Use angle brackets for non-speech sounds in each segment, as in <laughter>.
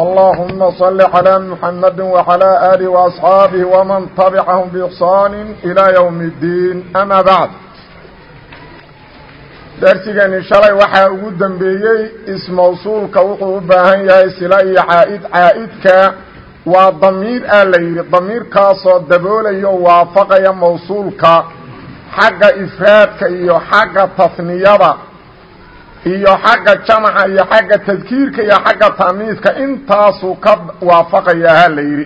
اللهم صل على محمد وعلى آله وأصحاabه ومن تبعهم بإحsaan إلى يوم الدين أmا baعd darsigani shalay waxaa ugu dembeeyey ismawsuulka wuxuu u baahan yahay sila iyo caaid caaidka waa damiir a la yidhi damiirkaasoo daboolayo waafaqaya mawsuulka xagga ifraadka iyo xagga tasniyada iyo xagga jamca iyo xagga tadkiirka iyo xagga taamiiska intaasuu ka waafaqayaa ha la yidhi.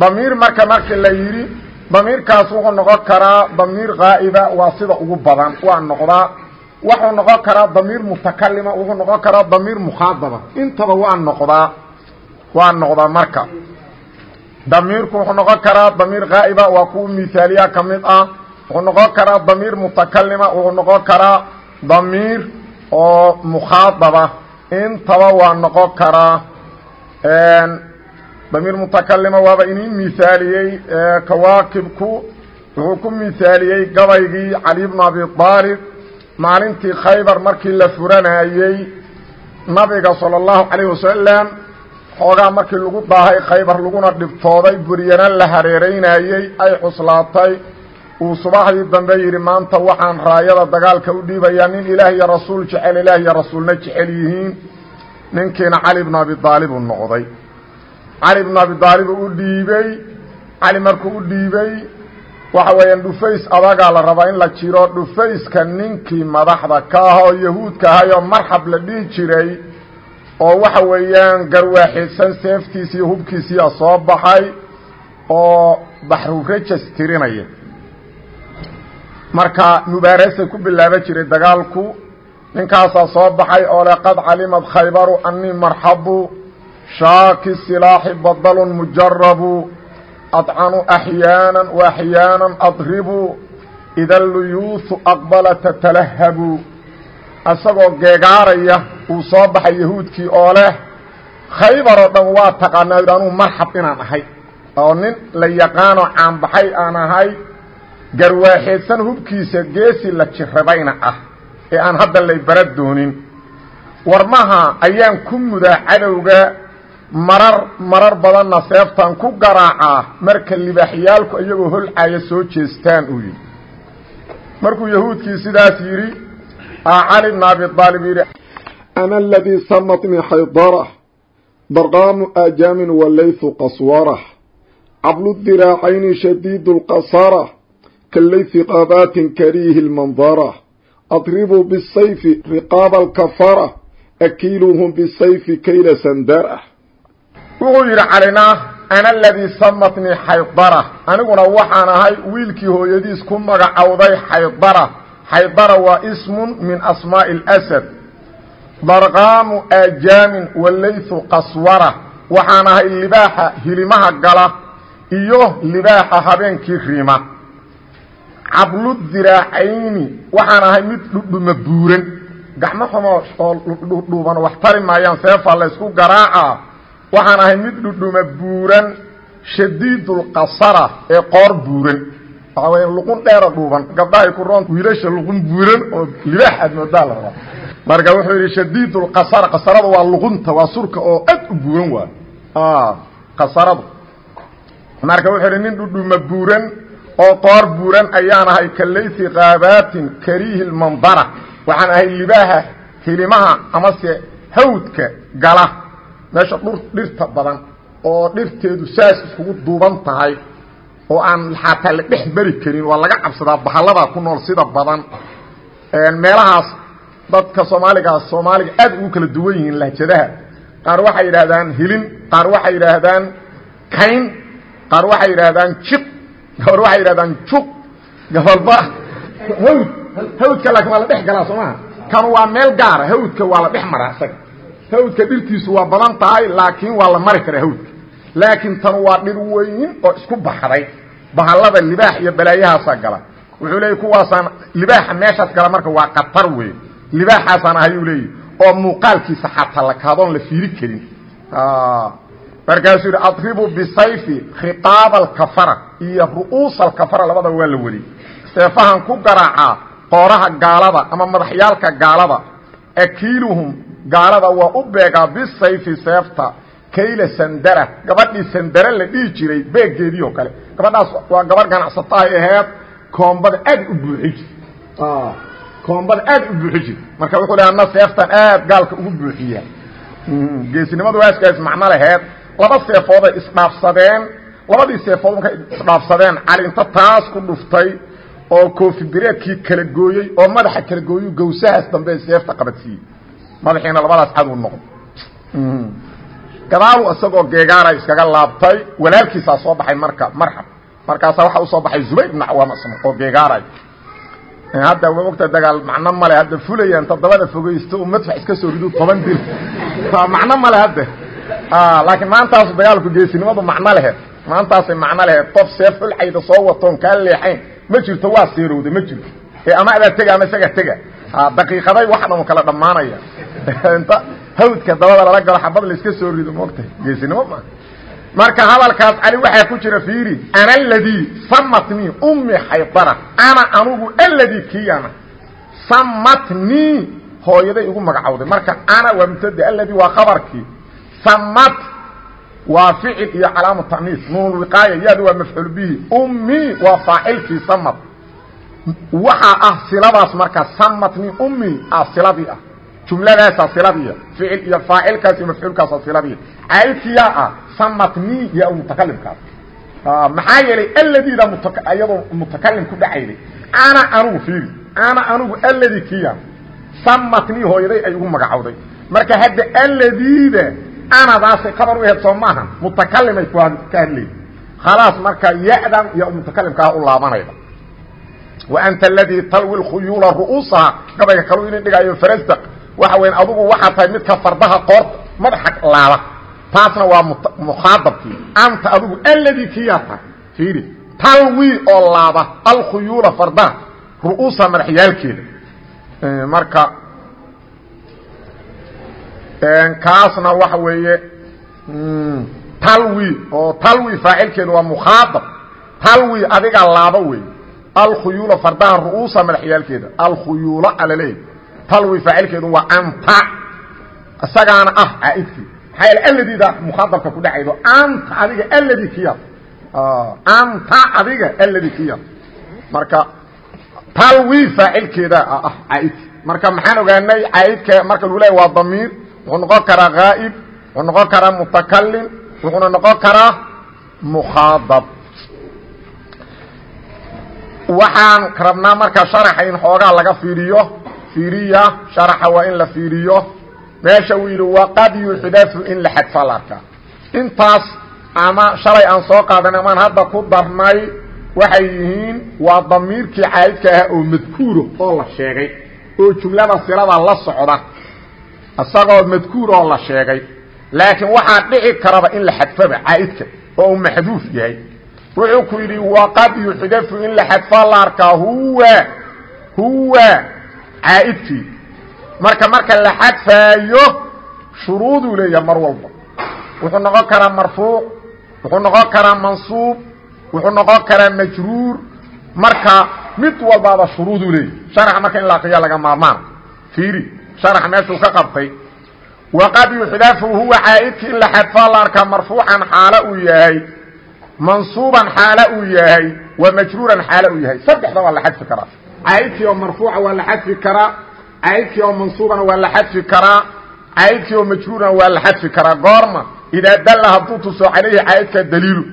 Damiir marka markii la yidhi damiirkaas wuxuu noqon karaa damiir qaa'iba waa sida ugu badan. Waa noqdaa wuxuu noqon karaa damiir mutakalima wuxuu noqon karaa damiir mukhaadaba. Intaba waa noqdaa waa noqdaa marka. Damiirku wuxuu noqon karaa damiir qaa'iba waa kuwa mihaaliya ka mid ah. Wuxuu noqon karaa damiir mutakalima wuxuu noqon karaa damiir oo mukhaadaba intaba waa noqon karaa damiir mutakalima waaba inii mihaaliyey kawaakibku wuxuu ku mihaaliyey gabaygii cali bnu abi aalib maalintii khaybar markii la furanayey nabiga salى اllahu calayh wasalam xoogaa markii lagu daahay khaybar laguna dhibtooday buryana la hareeraynayey ay cuslaatay uu subaxdii dambe yidhi maanta waxaan raayada dagaalka u dhiibayaa nin ilaah iyo rasuul jecel ilaah iyo rasuulna jecel yihiin. Ninkiina cali bnu abi aalib uu noqday. Cali bnu abi aalib u dhiibey cali markuu u dhiibey waxa weeyaan dhufays adagaa la rabaa in la jiro. Dhufayska ninkii madaxda ka ah oo yahuudka ahayoo marxab la dhihi jiray oo waxa weeyaan garwaaxidsan seeftiisi iyo soo baxay oo baxrurajas tirinaya marka mubaarasay ku bilaaban jiray dagaalku ninkaasaa soo baxay oo le qad calimad khaybaru anii marxabu shaaki silaaxi badalun mujarabu adcanu axyaana waaxyaana adribu ida luyuuhu aqbala tatalahabu. Isagoo geegaaraya uu soo baxay yahuudkii oo leh khaybar dhan waa taqaanaa anuu marxab inaan ahay. Oo nin la yaqaanoo caanbaxay aan ahay garwaaxeedsan hubkiisa geesi la jirabayna ah ee aan hadda lay bara doonin. Warmaha ayaan ku mudaa cadowga marar marar badanna seeftaan ku garaacaa marka libaaxyaalku iyagoo holcaya soo jeestaan uu yidhi. Markuu yahuudkii sidaas yidhi cali bn abi aalib yidhi ana aladii samatnii xaydarah darqaamu aajaamin walayfu qaswarah cablu diraacayni shadiid lqasara kalayfi qaabaatin kariihi lmandara adribuu bisayfi riqaaba alkafara akiiluuhum bisayfi kayla sandara wuxuu yidhi calina ana aladii samatnii xaydara aniguna waxaan ahay wiilkii hooyadiis ku magacowday xaydara xaydara waa ismun min asmaa'i اlasad darqaamu aajaamin walayfu qaswara waxaan ahay libaaxa hilimaha gala iyo libaaxa habeenkii riima cablu diraacayni waxaan ahay mid dhudhuma buuran gacmo xumo oo dhudhuuban wax tari maayaan seefaa laysku garaaca. Waxaan ahay mid dhudhuma buuran shadiidulqasara ee qoor buuran. Waxaa weya luqun dheero dhuuban. Gabdhahay ku roon wiilasha luqun buuran oo libaax aad moodaa la rabaa. Marka wuxuu yidhi shadiidulqasara qasarada waa luqunta waa surka oo aad u buuran waay. Qasaradu. Marka wuxuu yidhi nin dhudhuma buuran oo qoor buuran ayaan ahay kalaysi qaabaatin kariihi lmandara waxaan ahay libaaha hilimaha amase hawdka gala. Meesha dhirta badan oo dhirteedu saas iskugu duuban tahay oo aan xataa la dhex beri karin waa laga cabsadaa bahalladaa ku nool sida badan. Meelahaas dadka soomaaligaas soomaaliga aad ugu kala duwan yihiin lahjadaha qaar waxay yidhaahdaan hilin qaar waxay yidhaahdaan kayn qaar waxay yidhaahdaan jiq gabar waxay yidhahdaan juq gabalba hawd hawdka laakiin waa la dhex galaa soo maha kanu waa meel gaara hawdka waa la dhex maraa isaga. Hawdka dhirtiisu waa badan tahay laakiin waa la mari karaa hawdka. Laakiin tan waa dhir weyn oo isku baxday. Bahallada libaax iyo balaayahaasaa gala. Wuxuu leeyay kuwaasaan libaaxa meeshaas gala marka waa qatar wey libaaxaasaan ahayuu leeyahy oo muuqaalkiisa xataa la kaadoon la fiiri karin markaasuu yidhi adribu bisayfi khiqaaba alkafara iyo ru'uusa alkafara labadaba waa la weliyey seefahan ku garaacaa qooraha gaalada ama madaxyaalka gaalada akiiluhum gaalada waa u beegaa bisayfi seefta kayla sandara gabadhii sandara la dhihi jiray beeggeedii oo kale. Gabadhaas waa gabadh ganacsato ay aheed koombada aad u buuxi jir koombada aad u buuxi marka wuxuu leha ana seeftan aad gaalka ugu buuxiya geesinimadu waaskaas macno laheed laba seefooday isdhaafsadeen labadii seefood markay isdhaafsadeen cali inta taas ku dhuftay oo koofi bireedkii kala gooyey oo madaxa kala gooyu gawsahaas dambe seefta qabadsiiyey. Madaxiina labadaas cad u noqdo gadaalu isagoo geegaana iskaga laabtay walaalkiisaa soo baxay marka marxab markaasaa waxaa u soo baxay zubayr ibn cawaam isna oo geegaaray. Hadda mogta dagaal macno male hadda fulayaan toddobada fogeysto oo madfax iska soo ridu toban dil macno male hadda laakiin maantaasu dagaalku geesinimadu macno leheed maantaasay macno leheed qof seef xulcayda soo watoon kaa leexayn ma jirto waa seerowda ma jirto. Ee ama adaa tega ama isaga tega. Daqiiqaday wax dhan kala dhammaanaya. <laughs> Inta hawdka dabada lala galo xabad la iska soo rido moogtahay geesinimo ma. Marka hadalkaas cali waxaa ku jira fiiri ana aladii samatnii ummi xaydara ana anugu aladii kiyana. Samatnii hooyaday igu magacawday marka ana waa mubtade aladii waa khabarkii samat waa ficil iyo calaamu taniis nuun wiqaaya yaadu waa mafcuul bihi. Ummi waa faacilkii samad. Waxaa ah siladaas marka samatnii ummi ah siladii ah. Jumladaasaa siladiia ficil iyo faacilkaas iyo mafcuulkaasa siladiia caydkiyaa ah. Samatnii iyo mutakalimkaas maxaa yeelay aladiida iyadoo mutakalim ku dhacayday ana anugu fiiri. Ana anugu aladi kiya samatnii hooyaday ay ugu magacawday marka hadda aladiida anadaasay kabar u maaha mutakalimay ka hadlay khalaas marka ya-dan iyo mutakalimkaa u laabanayda wa anta aladii talwi khuyuula ru'uusaha gabayga kalu inin dhigaayo farasdaq waxa weya adugu waxaa tahay midka fardaha qoorta madaxa laaba taasna waa mukhaadabkii anta adugu aladii kiyaa tahay talwi oo laaba alkhuyuula fardaha ru'uusa madaxyaalkeeda marka kaasna waxa weeye talwi oo talwi faacilkeedu waa mukhaadab talwi adiga laaba wey alkhuyuula fardaha ru'uusa madaxyaalkeeda alkhuyuula alaleey talwi faacilkeedu waa anta. Isagaana ah caaidkii maxaa aladiida mukhaadabka ku dhacaydo anta adiga aladi kiya. Anta adiga aladi kiya. Marka talwi faacilkeeda ah caaidkii marka maxaan ogaanay caaidka marka lagu leeya waa damiir wuxuu noqon karaa haa'ib wuxuu noqon karaa mutakalim wuxuuna noqon karaa mukhaadab. Waxaan rabnaa marka sharaxa in xoogaa laga fiiriyo fiiriya sharaxa waa in la fiiriyo. Meesha uu yidhi waqad yuxdafu in la xadfa la arkaa. Intaas ama shalay aan soo qaadanay amaan hadda ku darnay waxay yihiin waa damiirkii caa'idka ahaa oo madkuuro oo la sheegay oo jumlada silada la socda isagoo madkuur oo la sheegay. Laakiin waxaa dhici karaba in la xadfaba caa'idka oo uu maxduuf yahay. Wuxuu ku yidhi waqad yuxdafu in la xadfa la arkaa huwa huwa caa'idkii marka marka la xadfaayo shuruuduu leeyahay mar walba. Wuxuu noqon karaa marfuuc wuxuu noqon karaa mansuub wuxuu noqon karaa majruur. Marka mid walbaaba shuruuduu leeyahay. Sharaxa marka in la aqriya laga maarmaan. Fiiri sharaxa meeshuu ka qabtay. Waqad yuxdafu huwa caa'idkii in la xadfaa la arkaa marfuucan xaalo uu yahay mansuuban xaalo uu yahay wa majruuran xaalo uu yahay. Saddexda waa la xadfi karaa. Caa'idkii oo marfuuca waa la xadfi karaa caa'idkii oo mansuubana waa la xadfi karaa caa'idkii oo majruurana waa la xadfi karaa. Goorma idaa dalla hadduu tuso calayhi caa'idka daliilu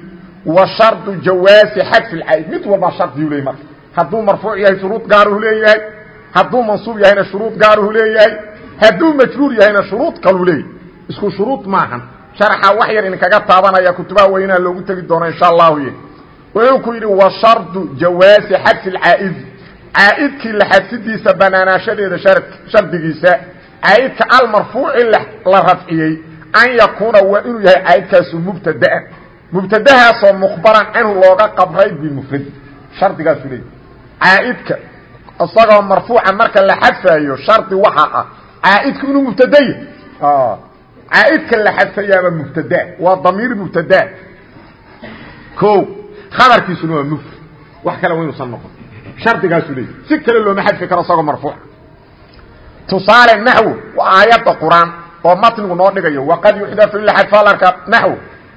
wa shardu jawaasi xadfi lcaa'id mid walbaa shardiyu leeyay marka. Hadduu marfuuc yahay shuruud gaaruhu leeyahay hadduu mansuub yahayna shuruud gaaruhu leeyahay hadduu majruur yahayna shuruud kaluu leeyahy isku shuruud maahan sharaxa wax yar idinkaga taabanaya kutubaha weynaa loogu tegi doono insha allahu y wuxuu ku yidhi wa shardu jawaasi xadfi lcaa'idi caa'idkii la xadsidiisa banaanaashadeeda shardigiisa caa'idka almarfuuci la rafciyey an yakuuna waa inuu yahay caa'idkaasu mubtadaan mubtadahaasoo mukhbaran canhu looga qabray bimufradi shardigaasu leey caaidka isagoo marfuuca marka la xadfaayo shardi waxa ah caaidku inuu mubtadaya caaidka la xadfayaaba mubtada waa damiir mubtada. O khabarkiisuna waa mufrad wax kale wa inuusan noqon. Shardigaasu leey si kale looma xadfi karo isagoo marfuuca tusaale naxw waa aayadda qur'aan oo matnigu noo dhigayo waqad yuxdafu ila xadfaalarka naxw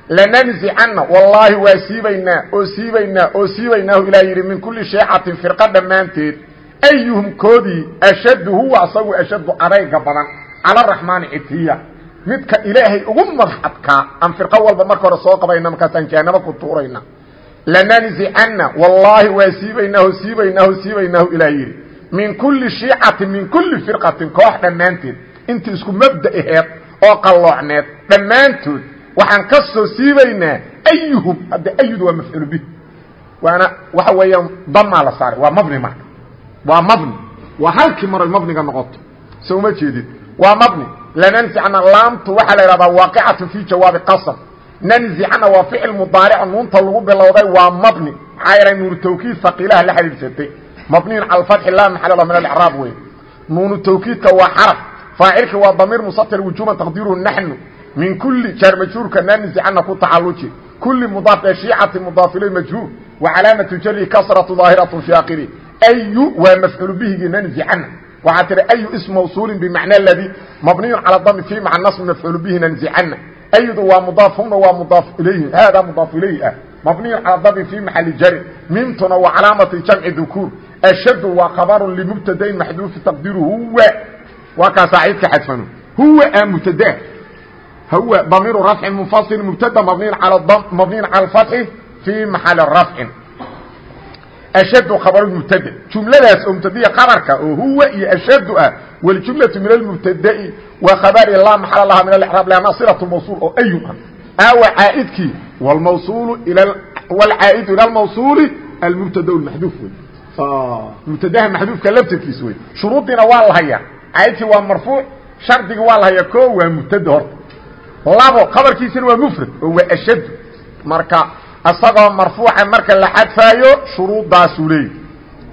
lananzicana wallaahi waa siibaynaa oo siibaynaa oo siibaynaahu ilaa yidhi min kulli sheecatin firqa dhammaanteed ayuhum koodii ashaddu huwa asagu ashaddu adayga badan cala araxmaani citiya midka ilaahay ugu madax adkaa aan firqo walba marka hore soo qabayna markaasaan jahanamo ku tuurayna lananzicana wallaahi waa siibaynaahu siibaynaahu siibaynaahu ilaa yidhi min kulli shiicatin min kulli firqatin koox dhammaanteed intii isku mabda aheed oo qalloocneed dhammaantood waxaan ka soo siibaynaa ayuhum hadda ayud waa mafcuul bih waana waxa weeyaan damaa la saaray waa mabni marka waa mabni. Waa halkii maray mabniga noqoto. Soo uma jeedid waa mabni. Lananzicana laamtu waxaa la ihahdaa waaqicatu fii jawaabi qasam. Nanzicana waa ficil mudaaric nuunta lagu bilowday. Waa mabni. Maxaa yeelay nuunu tawkiid faqiilaha la xidhiidsatay mabniyun cala alfatxi laa maxalla min alcraab wey nuunu tawkiidka waa xaraf. Faacilki waa damiir musatir wujuuban taqdiiruhu naxnu. Min kuli jaar majhuurka nanzicana ku tacaluji kuli mudaaf shiicati mudaaf ilay majhuur wa calaamatu jari kasratu daahiratu fi akhiri ayu waa mafcuul bihigi nanzicana waxaa tihi ayu ism mawsuulin bimacna ladii mabniyun cala dami fi maca nasbi mafcuul bihi nanzicana aydu waa mudaaf huna waa mudaaf ilayhi hada mudaaf ilayhi ah mabniyun cala dami fi maxali jari mimtuna waa calaamati jamci dukuur ashadu waa khabaru limubtadain maxduufi taqdiiru huwa waa kaa saaciidka xadfano huwa a mubtada huwa damiiru rafcin munfasil mubtada mabniyin al mabniyin cala alfatxi fii maxali rafcin ashadu khabaru mubtada jumladaas oo mubtadiya khabarka oo huwa iyo ashadu ah waljumlatu min almubtada'i waa khabari laa maxala laha min alraab lanna silatu mawsuul oo ayun ah aawa caaidkii wlmawsuulu ila wlcaa'idu ila almawsuuli almubtada maxduuf wey mubtadaha maxduufka laftirkiis wey shuruudiina waa la hayaa caaidkii waa marfuuc shardigii waa la hayaa ko waa mubtada horta labo khabarkiisina waa mufrad oo waa ashadu marka isagoo marfuuca marka la xadfaayo shuruuddaasuu leeyay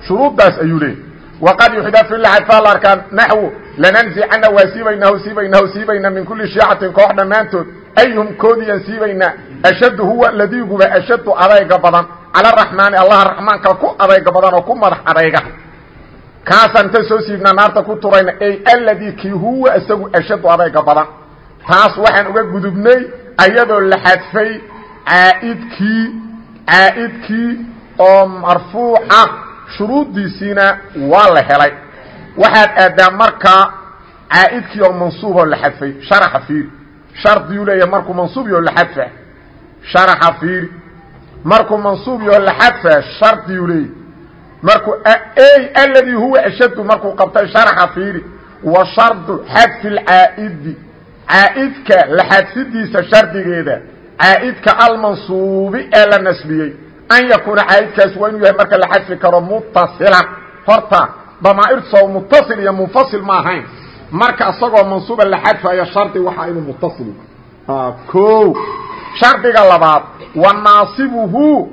shuruuddaas ayuu leeyay waqad yuxdafu la xadfaa la arkaa naxwu lananzicana waa siibaynahu siibaynahu siibayna min kulli shiicatin koox dhammaantood. Ayhum koodiyaan siibaynaa ashaddu huwa ladiguba ashaddu adayga badan. Cala araxmaani allaha raxmaanka ku adayga badan oo ku madax adayga. Kaasaan inta soo siibnaa naarta ku turayna ay aladii kii huwa isagu ashaddu adayga badan. Taas waxaan uga gudubnay ayadoo la xadfay caaidkii caaidkii oo marfuuca shuruuddiisiina waa la helay. Waxaad aadaa markaa caaidkii oo mansuuboo la xadfay sharaxa fiiri. Shardiyuu leeyahay markuu mansuub yaho la xadfa sharaxa fiiri. Markuu mansuub yaho la xadfa shardiyuu leeyahy markuu ey aladii huwa ashaddu markuu qabtay sharaxa fiiri. Wa shardu xadfi lcaa'idi caaidka la xadfidiisa shardigeeda caaidka almansuubi ee la nasbiyey. An yakuuna caaidkaas waa inuu yahay marka la xadfi karo mutasilan horta damaa'irtoo mutasil iyo munfasil ma ahayn. Marka isagoo mansuuba la xadfayo shardi waxaa inuu mutasil o shardiga labaad wa naasibuhu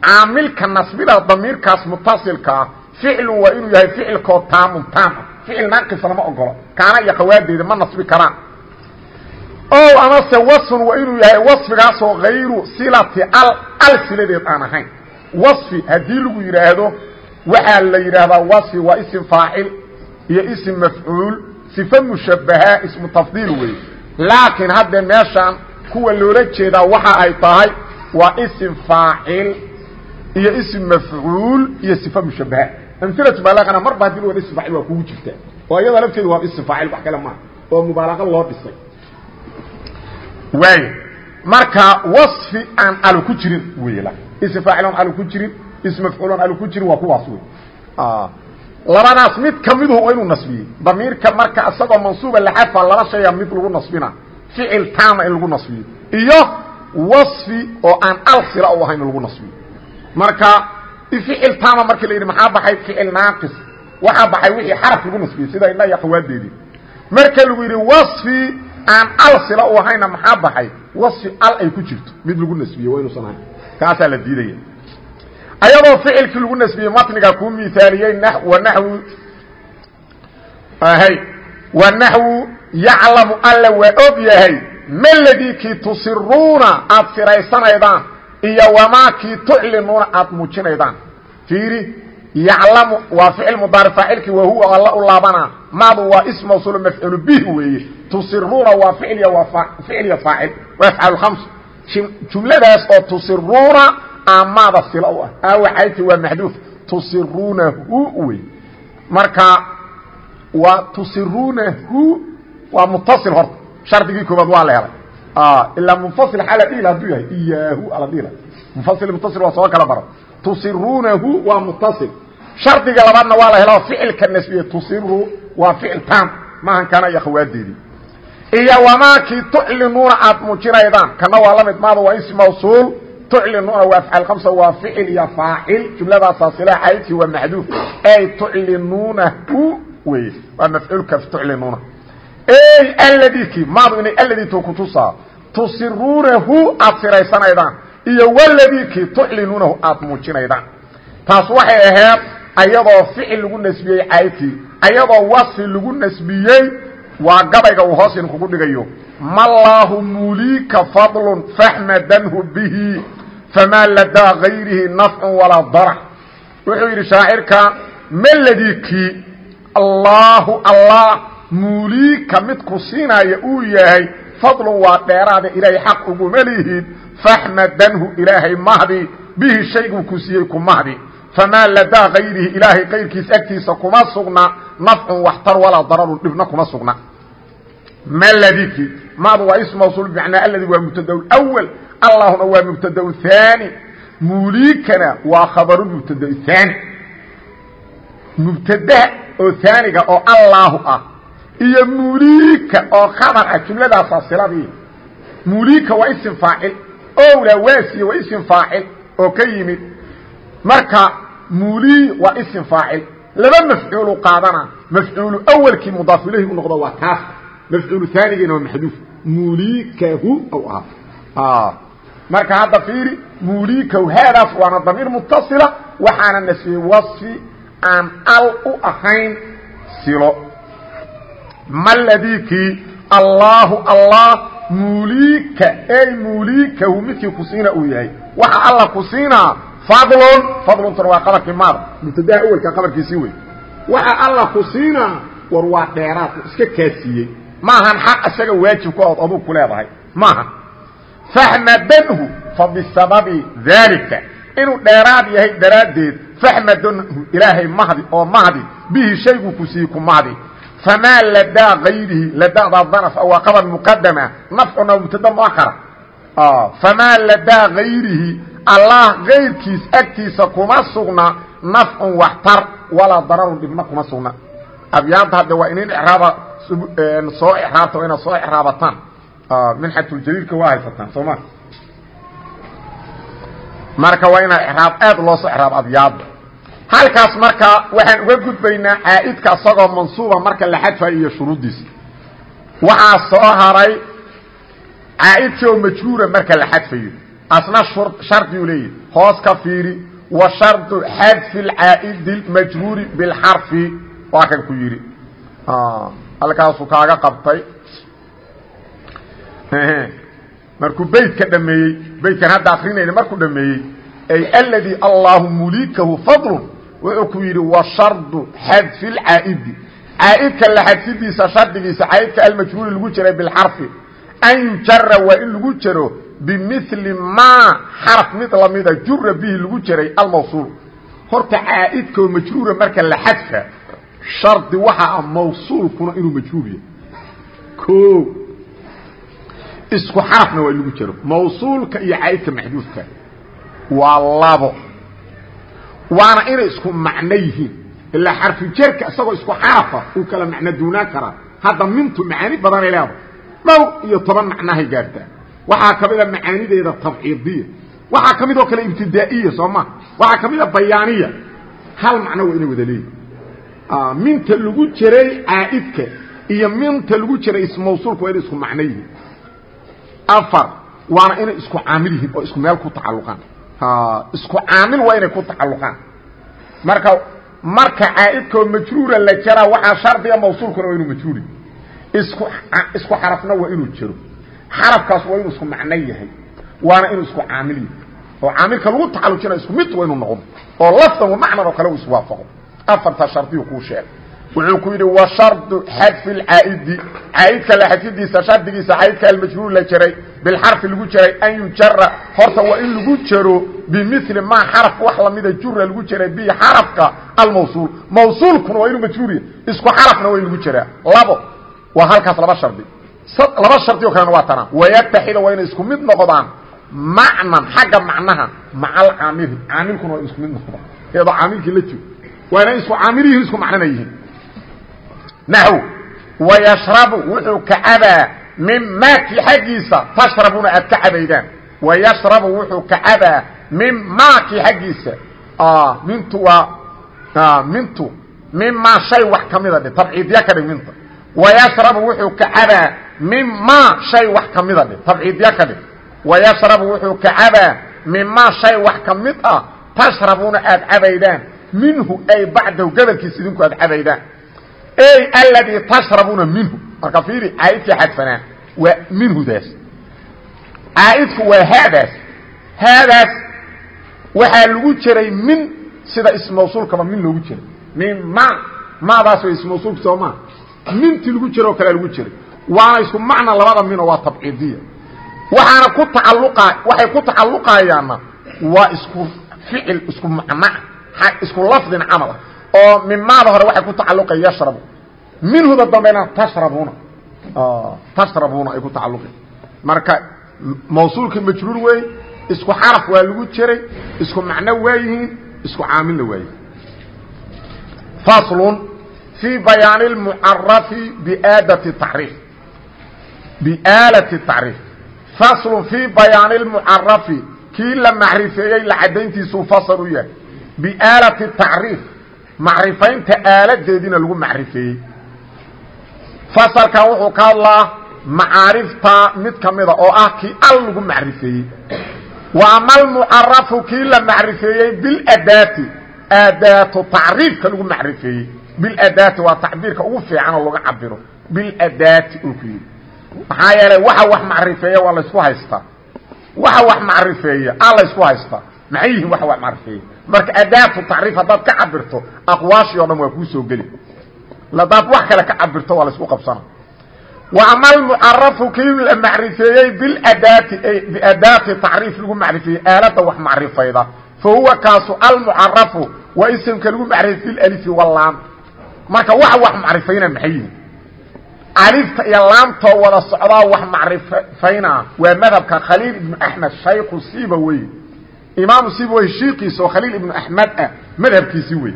caamilka nasbida damiirkaas mutasilka ah. Ficlu waa inuu yahay ficilkoo taamun taama ficil naaqis lama ogolo kaana iyo qawaadeeda ma nasbi karaan o amase waصfun waa inuu yahay waصfigaasoo hayru silati al al siladeed aan ahayn. Waصfi haddii lagu yidhaahdo waxaa la yidhaahdaa waصfi waa ism faacil iyo ism mafcuul sife mushabaha ismu tafdiil weeye. Laakiin haddee meeshaan kuwa loola jeedaa waxa ay tahay waa ism faacil iyo ism mafcuul iyo sife mushabaha amilatu baalaqana marba haddii la wada ism faacil waa kugu jirtaa oo iyadoo lafteedu waa ism faacil wax kale maaha. Oo mubaalaqa loo dhisay waay marka waصfi aan alu ku jirin wy ism faacilon alu ku jirin ism mafcuulon alu ku jirin waa kuwaas wey labadaas mid kamiduhu waa inuu nasbiyey damiirka marka isagoo mansuuba laxadfa laba shaya mid lagu nasbina ficil taama in lagu nasbiyo iyo waصfi oo aan al sila u ahayn in lagu nasbiyo marka ficil taama markii la yidhi maxaa baxay ficil naaqis waxaa baxay wixii xaraf lagu nasbiyey sida indha iyo qawaadeedii marka lagu yidhi waصfi aan al sila u ahayna maxaa baxay? Wasfi al ay ku jirto. Mid lagu nasbiye waa inuusan ahayn. Kaasaa la diidaya ayadoo ficilkii lagu nasbiyey matniga kuu miaaliyey wanaxwu hay wanaxwu yaclamu alla waa og yahay meladii kii tusiruuna aad siraysanaydaan iyo wamaa kii tuclinuuna aad muujinaydaan. Fiiri yaclamu waa ficil mudaaric faacilkii waa huwa alla u laabana maadu waa ism mawsuul mafcuul bih weeye. Tusiruuna waa ficil waa ficil iyo faacil. Waa afcaal khams jumladaas oo tusiruuna amaada sila u ah. Aawaxayti waa maxduuf. Tusiruunahu wey marka waa tusiruunahu waa mutasil horta. Shardigii koobaad waa la helay. Ilaa munfasil xala dhihil hadduu yahay. Iyaahu ala dhihila munfasil mutasil waa soo kala baro tusiruunahu waa mutasil shardiga labaadna waa la helo ficilka nasbiye tusiru waa ficil taam. Maahan kana iyo khawaadeedii iyo wamaakii tuclinuuna aad muujinaydaan kana waa la mid maada waa ism mawsuul. Tuclinuuna waa afcaal khamsa waa ficil iyo faacil. Jumladaasaa sila caydkii waa maxduuf ay tuclinuunahu wey. Waa mafcuulka tuclinuuna. Ey alladikii maadu inay alladiitu kutusaa tusiruunahu aad siraysanaydaan iyo waladikii tuclinuunahu aad muujinaydaan taas waxay ahayd ayadoo ficil lagu nasbiyey caydkii ayadoo wasfi lagu nasbiyey waa gabayga uu hoos idinkugu dhigayo. Mallaahu muliika fadlun faxmadanhu bihi famaa ladaa gayrihi nafcun walaa darac wuxuu yidhi shaacirka meladikii allaahu allah muliika mid ku siinaya uu yahay fadlun waa dheeraada ilaahay xaq uguma lihid faxmadanhu ilaahay mahdi bihi shayguu ku siiyey ku mahdi famaa ladaa kayrihi ilaahay kayrkiis agtiisa kuma sugna nafcun waxtar walaa dararun dhibna kuma sugna. Maldiki maadu waa ism mawsuul bimacnaa aladi waa mubtada wal allahuna waa mubtada haani muliikana waa khabaru mubtada haani mubtadaha oo haaniga oo allaahu ah iyo muliika oo khabar ah jumladaasaa siladii muliika waa isim faacil owla waasiye waa isim faacil oo ka yimid. Marka muli waa isim faacil. Laba mafcuulu qaadana mafcuulu awalkii mudaaf ilayhi u noqdo waa kaas. Mafcuulu aanigiina waa maxduuf. Mulikahu ou ahaa marka hadda fiiri mulikahu haadaas waana damiir mutasila waxaana nasbiyey wasfi aan al u ahayn silo. Maladikii allaahu allah. Mulika ey mulikahu midkii ku siina uu yahay. Waxa alla ku siinaa fadlun fadluntuna waa qabarkii maada mubtadaha awelka qabarkiisii wey waxa alla ku siinaa war waa dheeraad iska kaasiiyey maahan xaq isaga waajibku ood aduu ku leedahay. Maaha. Faxmadanhu fa bisababi daalika inuu dheeraad yahay daraaddeed faxmadanhu ilaahay mahdi oo mahdi bihi shayguu ku siiyey ku mahdi. Famaa ladaa kayrihi ladadaa danaf waa qabar muqadama nafcuna mubtada muakara famaa ladaa kayrihi allah kayrkiis agtiisa kuma sugna nafcun waxtar walaa dararun dhibna kuma sugna. Abyaanta hadde waa inin raaba soo raabta waa inaad soo raabataan minxatuljaliilka waa haysataan soo ma? Marka waa inaa raab aad loo soo raab abyaada halkaas marka waxaan uga gudbaynaa caaidka isagoo mansuuba marka la xadfayo iyo shuruuddiisa waxaa soo haray caaidkii oo majhuura marka la xadfayo asna shardiyu leeyahy hoos ka fiiri. Wa shardu xadfi lcaaidi majruuri bilxarfi waa kan ku yidhi ah, halkaasuu kaaga qabtay. Markuu beytka dhameeyey beytkan hadda akrinayna markuu dhameeyey ay aladii allaahu mulikahu fadlun. Wuxuu ku yidhi wa shardu xadfi lcaaidi caaidka la xadfidiisa shardigiisa caaidka almajruuri lagu jiray bilxarfi an yujara waa in lagu jaro bimili maa xaraf mid lamida jura bihi lagu jiray almawsuul horta caa'idkao majruura marka la xadfa shardi waxa ah mawsuulkuna inuu majhuur yahay o isku xarafna waa in lagu jaro mawsuulka iyo caa'idka maxduufka waa labo waana inay isku macno yihiin ilaa xarfu jerka isagoo isku xarafa uu kala macno duunaan karaa hadda mintu macaani badanay leedahay dhowr iyo toban macnahay gaartaa waxaa ka mida macaanideeda tabciidiya waxaa ka mid oo kale ibtidaa'iya soo ma? Waxaa ka mida bayaaniya. Hal macno waa inay wada leeyihiin minta lagu jiray caa'idka iyo minta lagu jira ismawsuulka waa inay isku macno yihiin. Afar waana inay isku caamil yihiin oo isku meel ku tacalluqaan. Isku caamil waa inay ku tacalluqaan. Marka marka caa'idkoo majruura la jaraa waxaa shardiga mawsuulkuna waa inuu majruuri. Isku isku xarafna waa inuu jiro xarafkaas waa inuu isku macno yahay waana inuu isku caamil yahay. Oo caamilka lagu tacallujinayo isku mid waa inuu noqdo oo lafdan wa macnan oo kale uu iswaafaqo. Afarta shardiyu kuu sheegay. Wuxuu ku yidhi wa shardu xadfi lcaa'idi caa'idka la xadfidiisa shardigiisa caa'idka almajruur la jaray bilxarfi lagu jaray an yujara horta waa in lagu jaro bimili maa xaraf wax lamida jura lagu jaray bi xarafka almawsuul. Mawsuulkuna waa inuu majruuriya isku xarafna waa in lagu jaraa. Labo waa halkaas laba shardi laba shardi o kalena waa tanaa wayataxida waa inay isku mid noqdaan macnan xagga macnaha maca alcaamili caamilkuna waa isku mid noqdaan. Iyadoo caamilkii la jiro. Waa inay isku caamil yihiin isku macnana yihiin. Naxw. Wayashrabu wuxuu ka cabaa min maakii xaggiisa tashrabuna aad ka cabaydaan. Wayashrabu wuxuu ka cabaa min maakii xaggiisa. Mintu waa mintu. Mimaa shay wax ka mida dhe tabciidya ka dhig minta. Wayashrabu wuxuu ka cabaa mimaa shay wax ka mida dhe tabciidya ka dhig wayashrabu wuxuu ka cabaa mimaa shay wax ka mid ah tashrabuna aad cabaydaan. Minhu ay bacdahu gabalkiisa idinku aad cabaydaan. Ey aladii tashrabuna minhu. Marka fiiri caaidkii xadfanaa waa minhudaas caaidku waa haadaas. Haadaas waxaa lagu jiray min sida ismawsuulkaba min loogu jiray. Min ma maadaas waa ismawsuulka soo maa mintii lagu jiro o kalea lagu jiray waana isku macna labada mino waa tabciidiya. Waxaana ku tacalluqa waxay ku tacalluqayaanna waa isku ficil isku macnaa isku lafdin camal ah oo mimaada hore waxay ku tacalluqay yashrabu. Minhuda dambena tashrabuna tashrabuna ay ku tacalluqi marka mawsuulka majruur wey isku xaraf waa lagu jiray isku macno waa yihiin isku caamilna waa yihiin. Faslun fii bayaani اlmucarafi biaadati tacriif biaalati tacriif faslun fii bayaani اlmucarafi kii la macrifeeyey la caddayntiisuu fasal u yahay biaalati tacriif macrifaynta aaladeediina lagu macrifeeyey fasalkan wuxuu ka hadlaa macaarifta mid ka mida oo ah kii al lagu macrifeeyey wa ama almucarafu kii la macrifeeyey biladaati aadaatu tacriifka lagu macrifeeyey biladaati waa tacbiirka ugu fiican oo laga cabiro biladaati uu ku yidhi maxaa yeelay waxa wax macrifeeya waa laysku haystaa waxa wax macrifeeya a laysku haystaa maxay yihiin waxa wax macrifeeya? Marka adaatu tacriif haddaad ka cabirto aqwaashii o dhan waa kuu soo geli. Hadaad wax kale ka cabirto waa la isku qabsana. Wa ama almucarafu kii la macrifeeyey biladaati biadaati tacriif lagu macrifeeyey aalada wax macrifayda. Fa huwa kaasu almucarafu waa isimka lagu macrifey bilalifi walaam marka waxa wax macrifayna maxay yihiin alifta iyo laamtoo wada socdaa wax macrifayna waa madhabka khaliil ibnu axmed shaykhu sibawey imaamu sibawey shiikiisa oo khaliil ibnu axmed ah madhabkiisi wey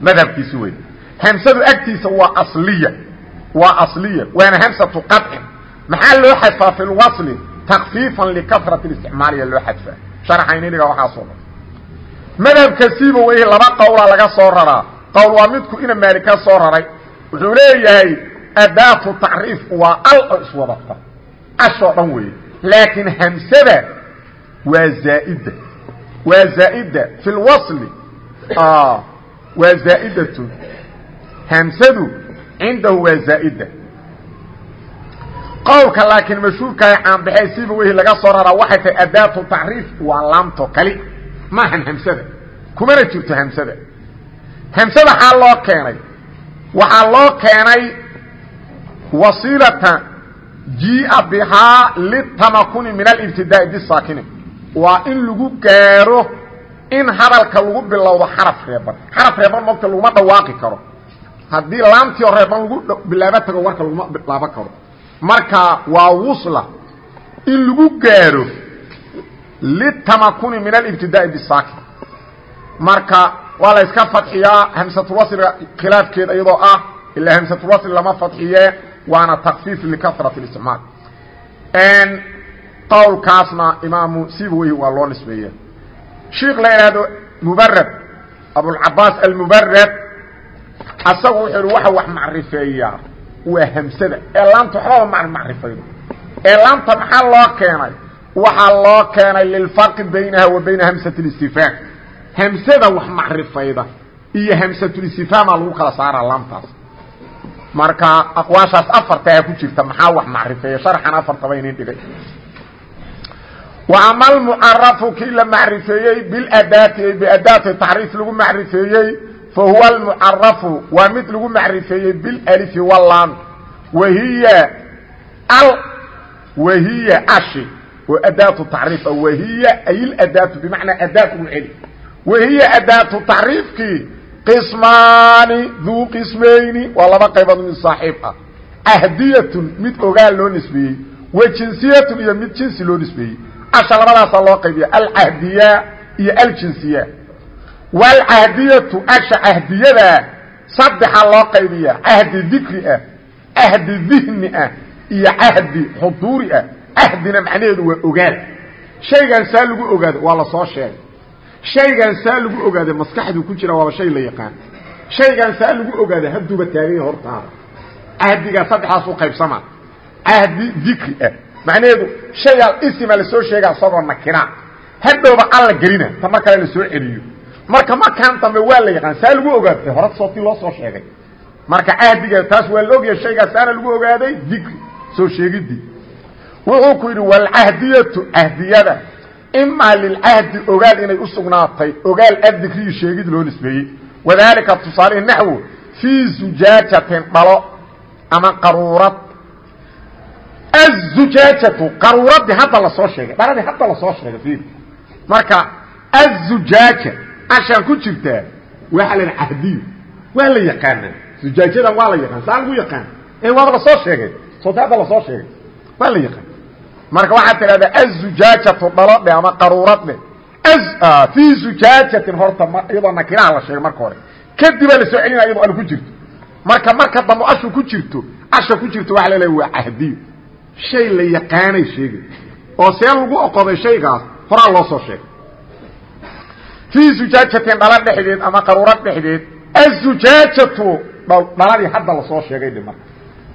madhabkiisi wey hamsadu agtiisa waa asliya waa asliya waana hamsatu qadcin maxaa loo xadfaa fi lwasli takfiifan likafrati isticmaaliya loo xadfaa. Sharaxayniniga waxaasoo dhan madhabka siiba wey laba qowla laga soo raraa. Qowl waa midku ina maali adaatu tacriif waa al oo iswadata ashoo dhan weeye laakiin hamsada waa zaaida waa zaa'ida fi lwasli waa zaa'idatun hamsadu cindahu waa zaa'ida qowlka laakiin mashhuurkaay caanbaxee siiba wehi laga soo raraa waxay tahay adaatu tacriif waa laamto kali maahan hamsada kumana jirto hamsada hamsada xaa loo keenay waxaa loo keenay wasiilata jii'a bihaa litamakuni min alibtidaa'i bisaakini waa in lagu gaaro in hadalka lagu bilowdo xaraf reeban. Xaraf reeban mogta laguma dhawaaqi karo. Haddii laamtii o reeban lagu bilaabo tago warka laguma bilaabo karo. Marka waa wusla in lagu gaaro litamakuni min alibtidaa'i bisaakin marka waa la yska fadxiyaa hamsatulwasliga khilaafkeed iyadoo ah ilaa hamsatulwasli lama fadxiye waana takfiif likasrati isticmaal qowlkaasna imaamu sibaweyhi waa loo nisbeeya sheikh la ihahdo mubarad abulcabaas almubarad asagu wuxuu waxa wax macrifeeyaa waa hamsada. Ee laamta ma macrifaydo ee laamta maxaa loo keenay? Waxaa loo keenay lilfarqi baynaha wa bayna hamsat اlistifhaam hamsada wax macrifayda iyo hamsatulistifhaamaa lagu kala saara laamtaas marka aqwaashaas afartaa ku jirta maxaa wax macrifeeya sharxan afartaba inin dhigay. Wa almucarafu kii la macrifeeyey biladaati biadaati tacriif lagu macrifeeyey fa huwa almucarafu waa mid lagu macrifeeyey bilalifi walam wahiya al wahiya ashi oo adaatu tacriif ah wahiya ay iladaatu bimacnaa adaat ugu wahiya adaatu tacriifkii qismaani duu qismayni waa laba qaybood mid saaxiib ah. Ahdiyatun mid ogaal loo nisbeeyey. Wa jinsiyatun iyo mid jinsi loo nisbeeyey. Asha labadaasaa loo qaybiya alcahdiya iyo aljinsiya. Waalcahdiyatu asha cahdiyada saddexa loo qaybiya cahdi dikri ah cahdi dihni ah iyo cahdi xuduuri ah. Cahdina macnaheedu waa ogaal. Sheegay shaygan saa lagu ogaada maskaxduu ku jira waaba shay la yaqaan. Shaygan saa lagu ogaada hadduuba taaganya hortaada cahdigaa saddexdaas u qaybsama. Cahdi dikri ah. Macnaheedu shayaa isima la soo sheega isagoo nakira. Hadhowba alla gelina ta mar kale la soo celiyo. Marka markaan dambe waa la yaqaan saa lagu ogaado hore sootii loo soo sheegay. Marka cahdiga taas waa la ogyahay shaygaas saana lagu ogaaday dikri soo sheegidii. Wuxuu ku yidhi waalcahdiyatu cahdiyada imaa lilcahdi ogaal inay u sugnaatay ogaal addikriyi sheegid loo nisbeeyey wadaalika tusaalihi naxwo fii zujaajatin dhalo ama qaruurad azujaajatu qaruuradii hadda la soo sheegay dhaladii hadda la soo sheegay fiir marka azujaaja ashaan ku jirtaa waxaa la cahdiyo waa la yaqaanaa zujaajadan waa la yaqaan saa lagu yaqaan waaba la soo sheegay soota hadda la soo sheegay waa la yaqaan marka waxaad tidhahdaa azujaajatu dhalo ama qaruurad dhe fii zujaajatin horta iyadoo nakiraha la sheegay marka hore. Kadibaa la soo celinaya iyadoo ku jirto. Marka marka dambe ashu ku jirto asha ku jirto waxa la waa cahdiyo. Shay la yaqaanay sheegay. Oo see lagu oqoday shaygaas horaa loo soo sheegay. Fii zujaajatin dhala dhexdeed ama qaruurad dhexdeed azujaajatu dhaladii hadda la soo sheegay dhe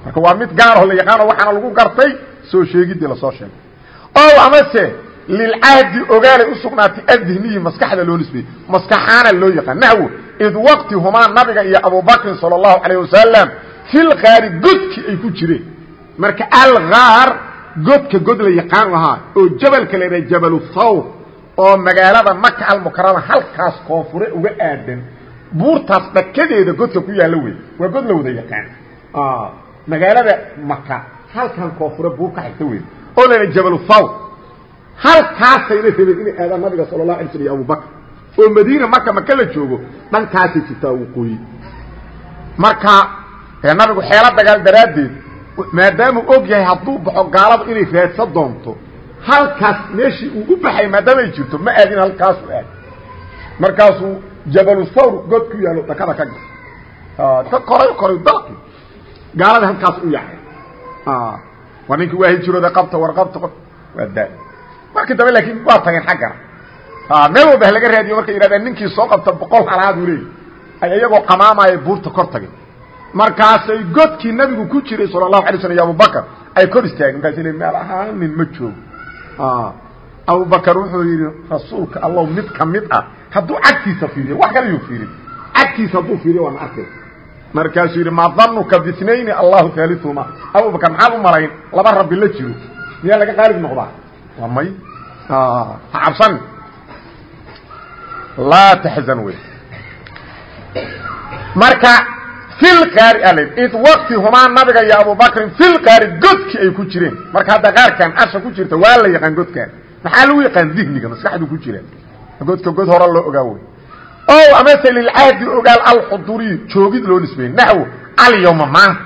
marka waa mid gaaroo la yaqaano waxaana lagu gartay soo sheegidii la soo sheegay. O amase lilcahdi ogaalay u sugnaatay maskaxda loo nisbeeyey. Maskaxaana loo yaqaan. Naxwo id waqti humaa nabiga iyo abubakrin sala allahu calayh wasalam filkaari godki ay ku jireen. Marka algaar godka god la yaqaan lahaa oo jabalka la yidhaha jabalu thawr oo magaalada maka almukarama halkaas koonfure uga aadan buurtaas dhakadeeda godka ku yaalla wey waa god la wada yaqaan magaalada maka halkan koonfure buur ka xigta wey oo la yidhaha jabalu thawr halkaasayna rabeen inay aadaan nabiga sala allah alay slam iyo abubakr oo madiina marka maka la joogo dhankaasay jirtaa waqooyi marka nabigu xeelo dagaal daraaddeed maadaamuu og yahay hadduu baxo gaaladu inay raadsan doonto halkaas meeshii uu u baxay maadaama ay jirto ma aadin halkaasu aad. Markaasuu jabalu sawr god ku yaalo dhakada ka gas ka koray koray dalki gaalada halkaas u yacay waa ninkii waa hijirooda qabta war qabta waa daa markii dambe laakiin waa tageen xaggana meel walba halaga raadiyo markay yidhahdeen ninkii soo qabta boqol halaad uu leeyay ay iyagoo qamaamaya buurta kor tageen. Markaasay godkii nabigu ku jiray sala allahu alay slm iyo abubakar ay kor istaageen. Markaas l meel ahaan nin ma joogo. Abubakar wuxuu yidhi rasuulka allow mid ka mid ah. Hadduu cagtiisa fiiriyo wax kale yuu fiirin cagtiisa hadduu fiiriyo waana arkay markaasuu yidhi maa danuka biitnayni allahu haaliثuma abubakar maxaad u malayn laba rabbi la jiro. Miyaa laga qaalib noqdaa? Waa may. Ha cabsan. Laa taxzan wey. Marka filqaari al id waqti humaa nabiga iyo abubakrin filqaari godkii ay ku jireen. Marka hadda qaarkan asha ku jirta waa la yaqaan godkan maxaa lagu yaqaan dihniga maskaxdu ku jira godka god hore loo ogaa wey o amase lilcaadi ogaal alxuduriy joogid loo nisbeeyey. Naxwo alyawma maanta.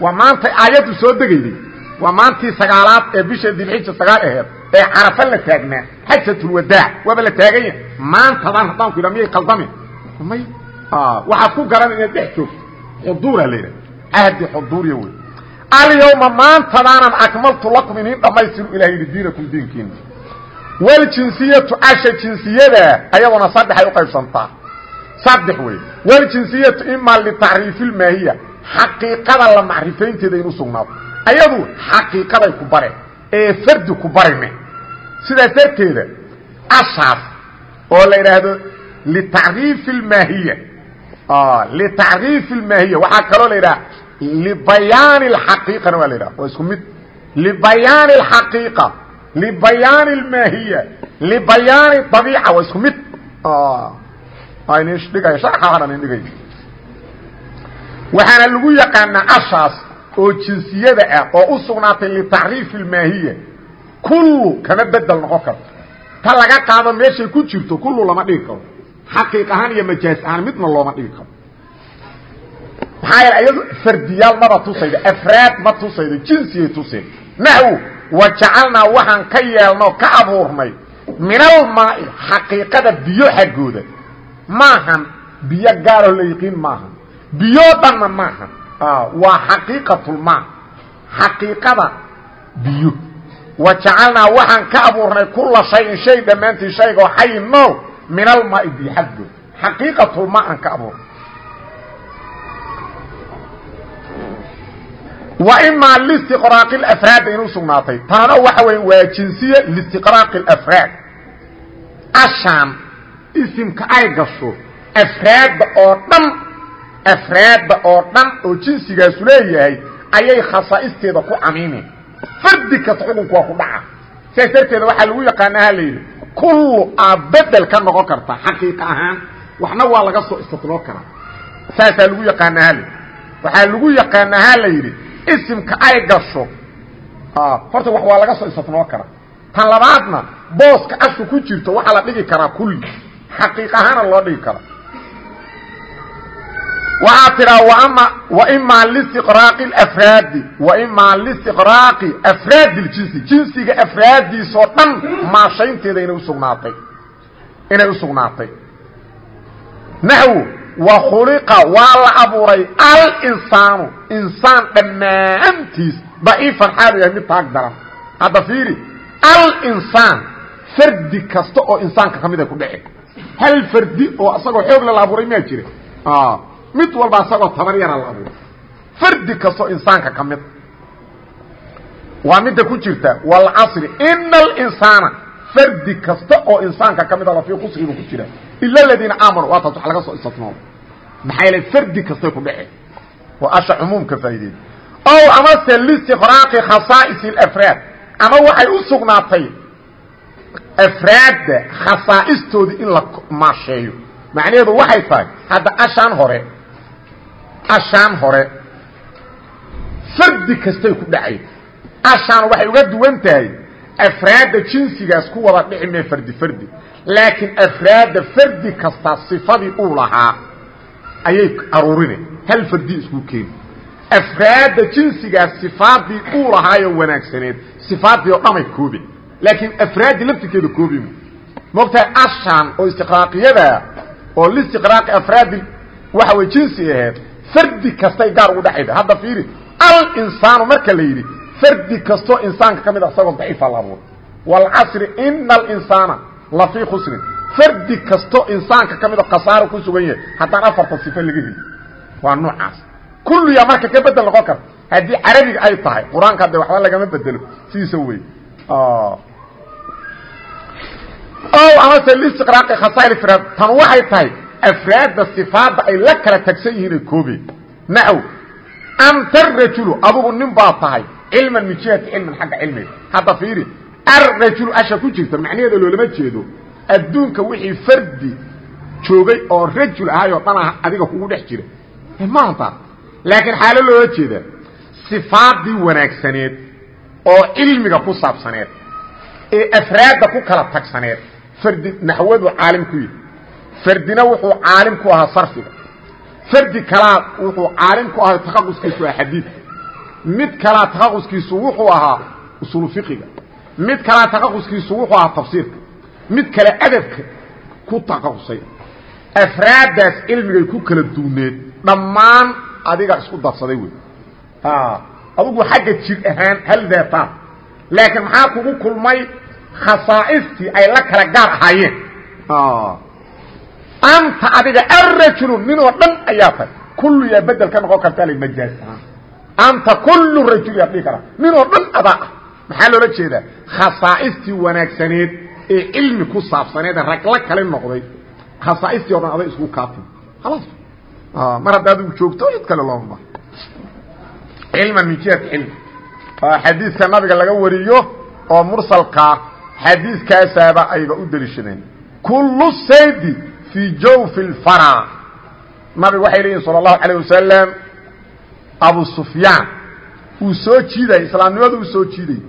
Waa maantay aayaddu soo degayday. Waa maantii sagaalaad ee bisha dilxija sagaal aheed ee carafa la taagnaa xajatulwadaac waaba la taaganya maantadan haddaan ku yidha miyay qaldami may waxaad ku garan inaad dhex joogto. Xuduura la yidhaha cahdi xuduuriya wey alyawma maantadaanan akmaltu lakum inin dhammaystiru ilahay yidhi diinakum diinkiina waljinsiyatu asha jinsiyada ayaduna saddexay u qaybsantaa saddex wey wljinsiyatu ima litacriifi lmaahiya xaqiiqada la macrifaynteeda in u sugnaado ayadu xaqiiqaday ku bare ee fardi ku barime sidaas darteeda ashaas oo la idhaahdo litacriifi lmaahiya litacriifi lmaahiya waxaa kaloo la yidhaha libayaani اxaqiiqana waa la yidhaha waa isku mid libayaani اxaqiiqa libayaani اlmaahiya libayaani abiica waa isku mid harxanan dhigay. Waxaana lagu yaqaanaa ashaas oo jinsiyada ah oo u sugnaatay litacriifi اlmaahiya kullu kama bedel noqon ta laga qaado meeshay ku jirto kullu lama dhigi karo. Iyo majaas ahaan midna looma dhigi karo. Maxaa yeele iyado fardiyaal maba afraad ma tusaydo jinsiyay tuseen. Naxwu wajacalnaa waxaan ka yeelnao ka abuurnay min almaai xaqiiqada biyo xaggooda maahan biyo gaaroo la yiqiin maahan biyoo dhanna maahan ah, waa xaqiiqatulmaa xaqiiqada biyo. Wa jacalnaa waxaan ka abuurnay kula shayin shay dhammaantii shaygoo xayi nool min almaai biyo xaggood xaqiiqatulmaa aan ka abuurnay. Wa imaa listiqraaqi alafraad inuu sugnaatay. Taana waxa weeye waa jinsiya listiqraaqi alafraad ashaan isimka ay gasho afraadda oo dhan afraadda oo dhan oo jinsigaasu leeyahay ayay khasaa'isteeda ku camiimeen fardi kasta xukunku waa ku dhaca. Sidaas darteeda waxaa lagu yaqaana ha kullu aad bedel ka noqon karta xaqiiqa ahaan waxna waa laga soo istidloo karaa. Saasaa lagu yaqaana ha layidhi waxaa lagu yaqaana ha la yidhi isimka ay gasho horta wax waa laga soo istinoo kara tan labaadna booska ashu ku jirto waxaa la dhigi karaa kulli xaqiiq ahaana loo dhigi karaa waxaa wama waimaa listiqraaqi afraadi waimaa listiqraaqi afraadi ljinsi jinsiga afraadiisoo dhan maashaynteeda inay usugnaatay inay usugnaatay naxwo wakhuliqa waa la abuuray alinsaanu insaan dhammaantiis daciifan xaalu yahay mid taag daran. Hadda fiiri alinsaan fardi kasta oo insaanka ka mid a ku dhece hal fardi oo isagoo xoogla la abuuray miyaa jira mid walba isagoo tabar yara la abuuray fardi kasta oo insaanka ka mid. Waa midda ku jirta walcasri ina alinsaana fardi kasta oo insaanka ka mida lafii khusribu ku jira. Ila aladiina aamanuu waa taas wax laga soo istinooda maxaa yeele fardi kastay ku dhece waa asha cumuumka faa'ideeda ow amase listiqraaqi khasaa'is alafraad ama waxay u sugnaatay afraadda khasaa'istoodii in la maasheeyo. Macnaheedu waxay tahay hadda ashaan hore ashaan hore fardi kastay ku dhacay. Ashaan waxay uga duwan tahay afraadda jinsigaas ku wada dhici mee fardi fardi. Laakiin afraadda fardi kasta sifadii uu lahaa ayay aruurinay hal fardi isku keeni afraadda jinsigaas sifaadii uu lahaayo wanaagsaneed sifaadii oo dhamay koobi laakiin afraaddii laftirkeeda koobim moogtahay ashaan oo istiqraaqiyada oo listiqraaqi afraadi waxa way jinsi aheed fardi kastay gaar ugu dhexayda hadda fiiri alinsaanu marka la yidhi fardi kastoo insaanka ka mid a isagoo daciifa la abuuray. Waalcasri ina alinsaana lafii khusrin. Fardi kastoo insaanka ka mid o khasaaro ku sugan yahay haddaan afartan sifo laga heli. Waa noocaas. Kulliya marka ka bedel noqon karta haddii carabiga ay tahay qur'aanka de waxba lagama bedelo sidiisa wey ow amase listiqraaqi khasaa'il ifraad tan waxay tahay afraadda sifaadda ay la kala tagsan yihiin ay koobeen naxw anta rajulu adugu nin baa tahay cilman min jihati cilmin xagga cilmiga. Hadda fiiri arrajulu asha ku jirta macnaheeda loolama jeedo adduunka wixii fardi joogay oo rajul ahay oo dhan ah adiga kugu dhex jira. Maanta laakiin xaalo loola jeedaa sifaadii wanaagsaneed oo cilmiga ku saabsaneed ee afraadda ku kala tagsaneed fardi naxwadu caalim ku yihi fardina wuxuu caalim ku ahaa sarfiga. Fardi kalaa wuxuu caalim ku ahaa taqaquskiisu ah xadiidka mid kalaa taqaquskiisu wuxuu ahaa usulu fiqiga. Mid kalaa taqaquskiisu wuxuu ahaa tafsiirka. Mid kale adabka ku taqaqusay. Afraaddaas cilmigay ku kala duuneed dhammaan adiga isku darsaday wey adugu xagga jir ahaan hal daataan laakiin maxaa kugu kulmay? Khasaa'istii ay la kala gaar ahaayeen. Anta adiga arajulu nin oo dhan ayaa tahay kullu yaa bedel ka noqon kartaa la majaaz ahaan anta kullu rajul yaa dhihi karaa. Nin oo dhan adaa. Ah maxaa loola jeedaa? Khasaaistii wanaagsaneed ee cilmi ku saabsaneed ee ragla kale noqday. Khasaaistii o dhan aday isku kaafin. Khalaas mar hadda adigu joogto cid kale looma cilman min jihati cilmi xadiidka nabiga laga wariyo oo mursalkaa xadiidkaasaaba ayba u deliishadeen kullu saydi fii jawfi lfara nabigu waxay leeyihiin sala allahu calayh wasalam abu sufyaan. Uu soo jiidayay islaamnimada uu soo jiidayy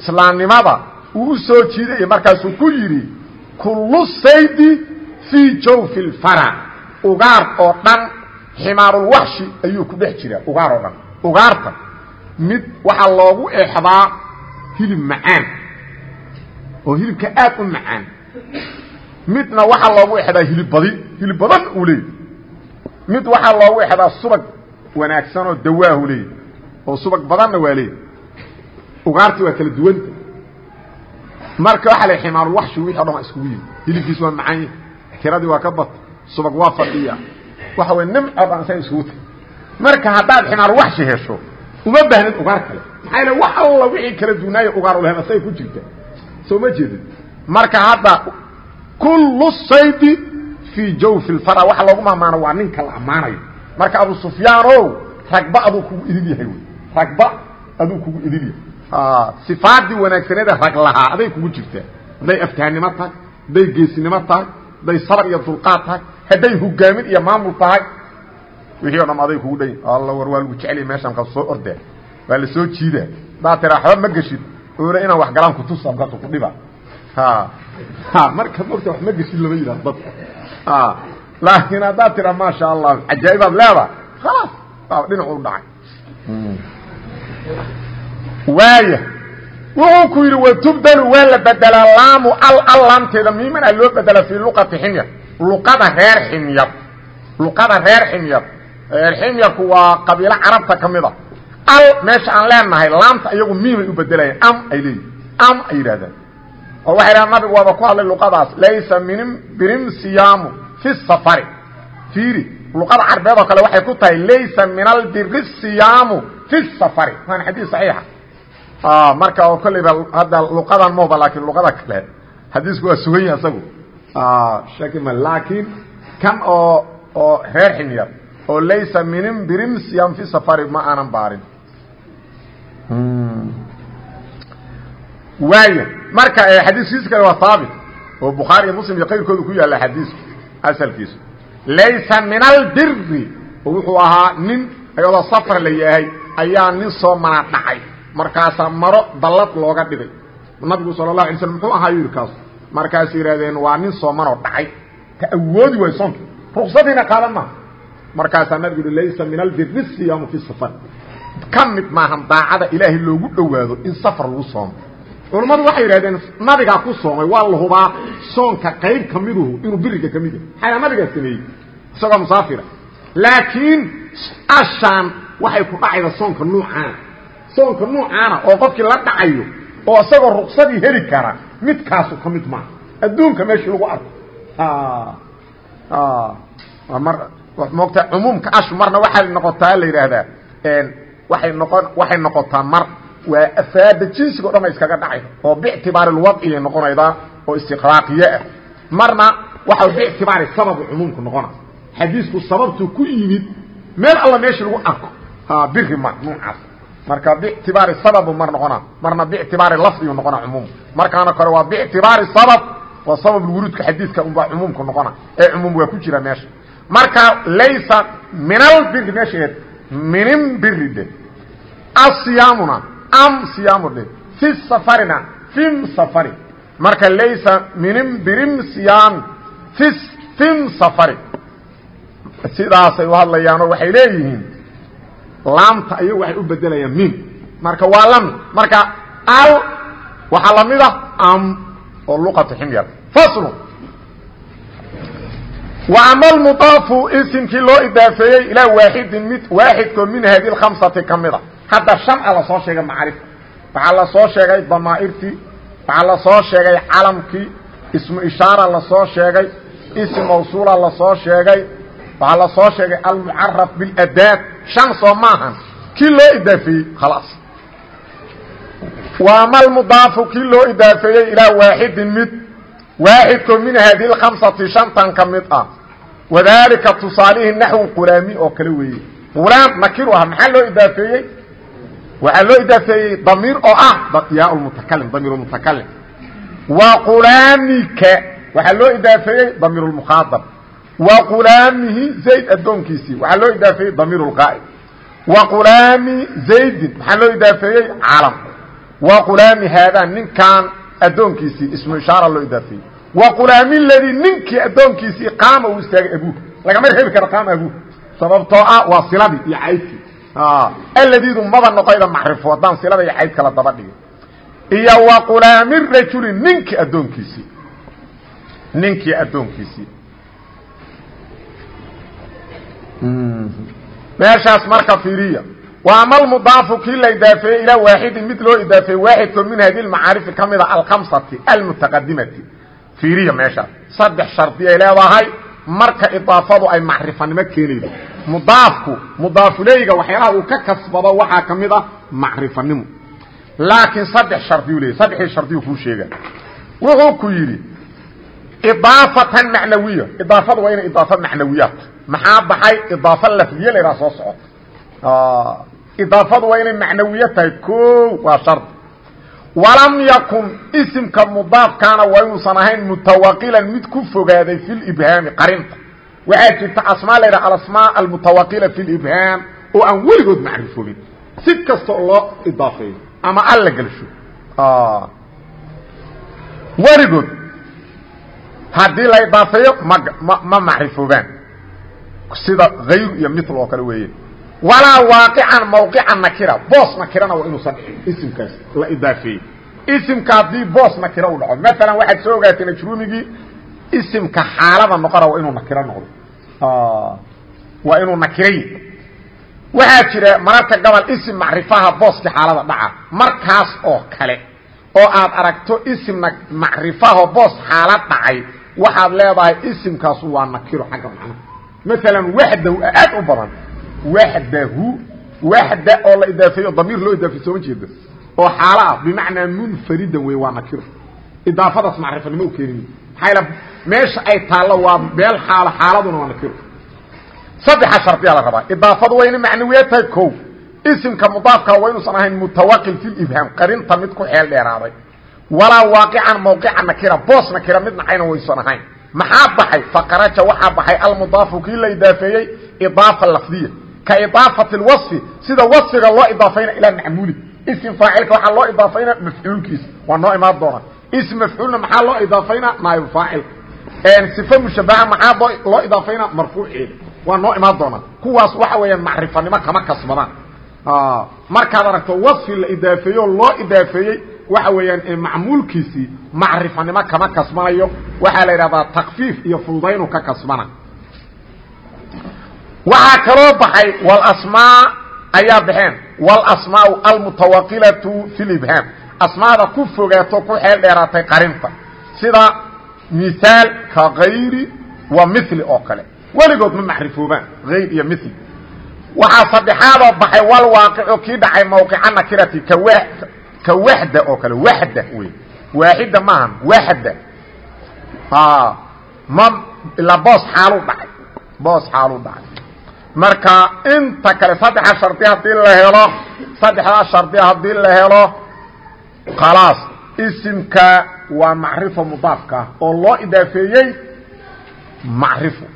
islaamnimada uu u soo jiidayay markaasuu ku yidhi kullu saydi fii jawfi lfara ugaar oo dhan ximaarulwaxshi ayuu ku dhex jiraa ugaar oo dhan. Ugaarta mid waxaa loogu exdaa hilib macaan oo hilibka aad u macaan. Midna waxaa loogu exdaa hilib badi hilib badan uu leeyay mid waxaa loogu exdaa subag wanaagsan oo dawaahu leeyay oo subag badanna waa leeyay ugaarti waa kala duwanta. Marka waxaa la ximaarulwaxshi wixi o dhan waa iskugu yimi hilibkiis waa macaan yahi tiradii waa ka bata subag waa fadhiya waxa way nimco dhan sa iskugu tahy marka haddaad ximaarulwaxshi hesho uma baahnid ugaar kale. Maxaa yale wax alla wixii kala duunaayo ugaar uleheen asagay ku jirta. Soo ma jeedin. Marka hadda kullu saydi fii jawfi lfara waxa loogu mahmaano waa ninka la ammaanayo marka abu sufyaanow ragba aduu kugu idil yahay wy ragba aduu kugu idil yahay. Sifaadii wanaagsaneeda rag lahaa aday kugu jirtaa. Hadday aftahanimo tahay hadday geesinimo tahay hadday sabar iyo dulqaad tahay hadday hogaamin iyo maamul tahay wixii o dham aday kugu dhan alla war waa lagu jeceliya meeshaan ka soo ordaa waa la soo jiidaa haddaad tiraa waxba ma geshid. Oole inaan wax galaan kutusa markaasu ku dhiba. Marka mogta wax ma geshid lama yidhahdo dadka laakiin haddaad tiraa maasha allah cajaa'ibaad leedahay. Khalaas waa dhinacu u dhacay. Waaya wuxuu ku yidhi watubdelu waa la bedelaa laamu al al laamteeda miimana loo bedela fii luqati ximyar luqada reer ximyar luqada reer ximyar reer ximyarku waa qabiilo carabta ka mid a. Al meesha aan leenahay laamta iyagu miimay u bedelayaan am ay leeyihiin am ay yidhahdaan oo waxay dhahan nabigu waaba ku hadlay luqadaas. Laysa minim birim siyaamu fi safari. Fiiri luqada carbeed oo kale waxay ku tahay laysa min albiri siyaamu fi safari. Waana xadiis saxiixa. Marka oo kolleyba hadda luqadan mooba laakiin luqada kale xadiisku waa sugan yahay isagu shaki ma laakiin kan oo oo reer ximyar oo laysa minim birim siyaam fi safari ma aanan baarin. Waaya marka xadiiskiisa kale waa haabit oo bukhaari iyo muslim iyo kayrkooda ku yaalla xadiisku asalkiisu laysa min albiri oo wuxuu ahaa nin ayadoo safar la yahay ayaa nin soo mana dhacay. Markaasaa maro dallad looga dhigay. Nabigu sala allahu alay slm muxuu ahaa yidhi kaas markaasay yidhahdeen waa nin soomanoo dhacay. Ta awoodi waayo soonka ruksadiina qaadan maaha markaasaa nabigu yihi laysa min albiri siyaamu fi safar. Ka mid maahan daacada ilaahay loogu dhowaado in safar lagu soomo. Culammadu waxay yidhahdeen nabigaa ku soomay waa la hubaa soonka qayb ka miduhu inuu biriga ka mid yahay. Maxaa nabigaa sameeyey isagoo musaafira. Laakiin ashaan waxay ku dhacayda soonka nuucaana. Soonka nuucaana oo qofkii la dhacayo oo isagoo ruksadii heli kara midkaasu ka mid maaha. Adduunka meeshii lagu arko mar moogta cumuumka ashu marna waxay noqotaa la yidhaahdaa waay noqon waxay noqotaa mar. Waa afaada jinsiga o dhan ay iskaga dhacay oo bictibaari lwadciyay noqonaydaa oo istiqraaqiye ah. Marna waxa bictibaari sababu cumuumku noqona xadiisku sababtuu ku yimid meel alla meeshii lagu arko. Biri ma nuucaas marka bictibaari sababu mar noqona marna bictibaari lafdiyu noqona cumuum. Markaana kore waa bictibaari sabab waa sababulwuruudka xadiidka unbaa cumuumku noqona ee cumuum waa ku jira meesha marka laysa min albiri meeshaeed minin biri de. Asiyaamuna am siyaamu dhe fi safarina fim safari. Marka laysa minin birim siyaami fi fim safari. Sidaasay u hadlayaanoo waxay leeyihiin laamta ayagu waxay u bedelayaan min. Marka waa lami marka al waxaa la mid a am oo luqatu ximyar. Faslu ama almudaafu isimkii loo idaafeeyey ilaa waaxidin mid waaxidkoo min hadi lkhamsati ka mid a hadda shanca la soo sheegay macrifa waxaa la soo sheegay damaa'irtii. Waxaa la soo sheegay calamkii. Ismu ishaara la soo sheegay. Ism mawsuula la soo sheegay. Waxaa la soo sheegay almucaraf biladaad shan soo maahan kii loo idaafeeyey? Khalaas. Waama almudaafu kii loo idaafeeyey ilaa waaxidin mid waaxidkoo min haadihi lkhamsati shantan ka mid ah. Wadaalika tusaalihii naxwu qulaami oo kale weeye. Qulaam nakiru ah maxaa loo idaafeeyey? Waxaa loo idaafeeyey damiir oo ah yaa mutakalim damiir mutakalim wa qulaamika waxaa loo idaafeeyey damiir mukhaadab wa qulaamihi zayd addoonkiisii waxaa loo idaafeeyey damiir lqaa'id wa qulaami zaydin maxaa loo idaafeeyey calam wa qulaami haadaa ninkan addoonkiisii ismu ishaara loo idaafeeyey wa qulaami ladii ninkii addoonkiisii qaama uu istaagay abuuh lagama reebi karo qaama abuuh sababtoo ah waa siladii iyo caydkii. Aladiidu maba noqoyda macrifo haddaan silada iyo cayd kala daba dhigin. Iyo wa qulaami rajuli ninkii addoonkiisii. Ninkii addoonkiisii. Meeshaas marka fiiriya ama almudaafu kii la idaafeeyey ilaa waaxidin mid loo idaafeeyey waaxidkoo min hadi lmacaarifi ka mida alkhamsati almutaqadimati fiiriya meeshaas saddex shardi ay leedahay. Marka idaafadu ay macrifanimo keenaydo mudaafku mudaafuleyga waxyaalaha uu ka kasbado waxaa ka mid ah macrifanimo. Laakiin saddex shardiyuu leeyay saddexdii shardiyuu kuu sheega wuxuu ku yidhi idaafatan macnawiya. Idaafadu waa inay idaafa macnawiyaad maxaa baxay? Idaafa lafdiye la ydhaha soo socota idaafadu waa inay macnawiye tahay. Ko waa shardi walam yakun isimka mudaafkaana waa inuusan ahayn mutawaqilan mid ku fogaaday fi libhaami qarinta. Waxaa jirta asmaa la ydhaha alasmaa almutawaqila fi libhaam oo aan weligood macrifoobin. Si kastoo loo idaafeeyo ama alla gelsho. Weligood haddii la idaafeeyo ma ma ma macrifoobaan. Sida hayr iyo mil oo kale weeye walaa waaqican mawqican nakira boos nakirana waa inuusan dhicin isimkaas la idaafeeyey isimka haddii boos nakira u dhaco maalan waxaad soo ogaatay najruumigii isimka xaalada noqona waa inuu nakiro noqdo. Waa inuu nakiray waxaa jira mararka gobol isim macrifaha booskii xaalada dhaca. Markaas oo kale oo aad aragto isim macrifaho boos xaalad dhacay waxaad leedahay isimkaasu waa nakiro xagga macnaha. Maalan waxdahu aad u badan waxdahu waxda oo la idaafeeyo damiir loo idaafey sooma jeeda oo xaalo ah bimacnaa munfaridan wey waa nakiro. Idaafadaas macrifanimo u keeni maxaa meesha ay taallo waa meel xaalo xaaladuna waa nakiro. Saddexa shardiyaa la rabaa. Idaafadu waa inay macnawiya tahay ko isimka mudaafka waa inuusan ahayn mutawaqil fi libhaam qarinta mid ku xeel dheeraaday. Walaa waaqican mawqica nakira boos nakira mid nacayna waysan ahayn. Maxaa baxay? Faqaraja waxaa baxay almudaafu kii la idaafeeyey idaafa lafdiya ka idaafati wafi sida wafiga loo idaafayna ilaa macmuuli. Ism faacilka waxaa loo idaafayna mafcuulkiisa waa noo imaan doona ism mafcuulna maxaa loo idaafayna? Naaib faacilka صiفo mushabaha maxaa loo idaafayna? Marfuuceeda. Waa noo imaan doona kuwaas waxa weeyaan macrifanimo kama kasbadaan. Ah, markaad aragto wafi la idaafeeyo loo idaafeeyey waxa weeyaan macmuulkiisii macrifanimo kama kasbanayo. Waxaa la idhahdaa takfiif iyo fududaynuu ka kasbana waxaa kaloo baxay wاlasmaa ayaa baxeen wاlasmaau almutawaqilatu fi asmaada ku fogaato ku xeel dheeraatay qarinta. Sida mihaal ka kayri wa mili oo kale. Weligood ma macrifoobaan ayr iyo mili waxaa saddexaadoo baxay walwaaqicu kii dhacay mawqica nakirati ka waxda oo kale. Waxda wey waaxida maaha waxda. Ma ilaa boos xaalu dhacay. Boos xaalu dhacay marka inta kale saddexa shardi haddii la helo saddexdaa shardi haddii la helo khalaas isimka waa macrifo mudaafka ah oo loo idaafeeyey macrifo.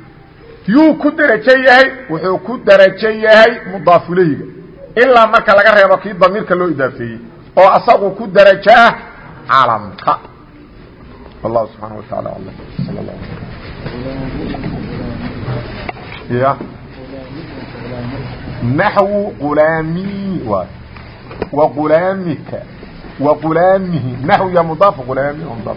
Yuu ku derajo yahay wuxuu ku derajo yahay mudaafuleyga. Ilaa marka laga reebo kii damiirka loo idaafeeyey oo asagu ku derajo ah calamka wallahu subxaana wa taala. Alam sal la ya نحو غلامي وغلامك وغلامه نحو يا مضاف غلامي ومضاف